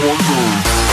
wonders.